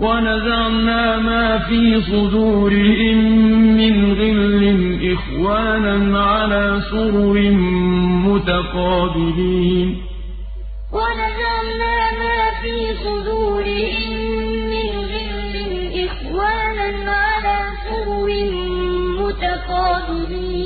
وَنَزَعْنَا مَا فِي صُدُورِهِم مِّنْ غِلٍّ إِخْوَانًا عَلَىٰ سُرُرٍ مُّتَقَابِلِينَ. وَنَزَعْنَا مَا فِي صُدُورِهِم مِّنْ غِلٍّ إِخْوَانًا عَلَىٰ سُرُرٍ مُّتَقَابِلِينَ.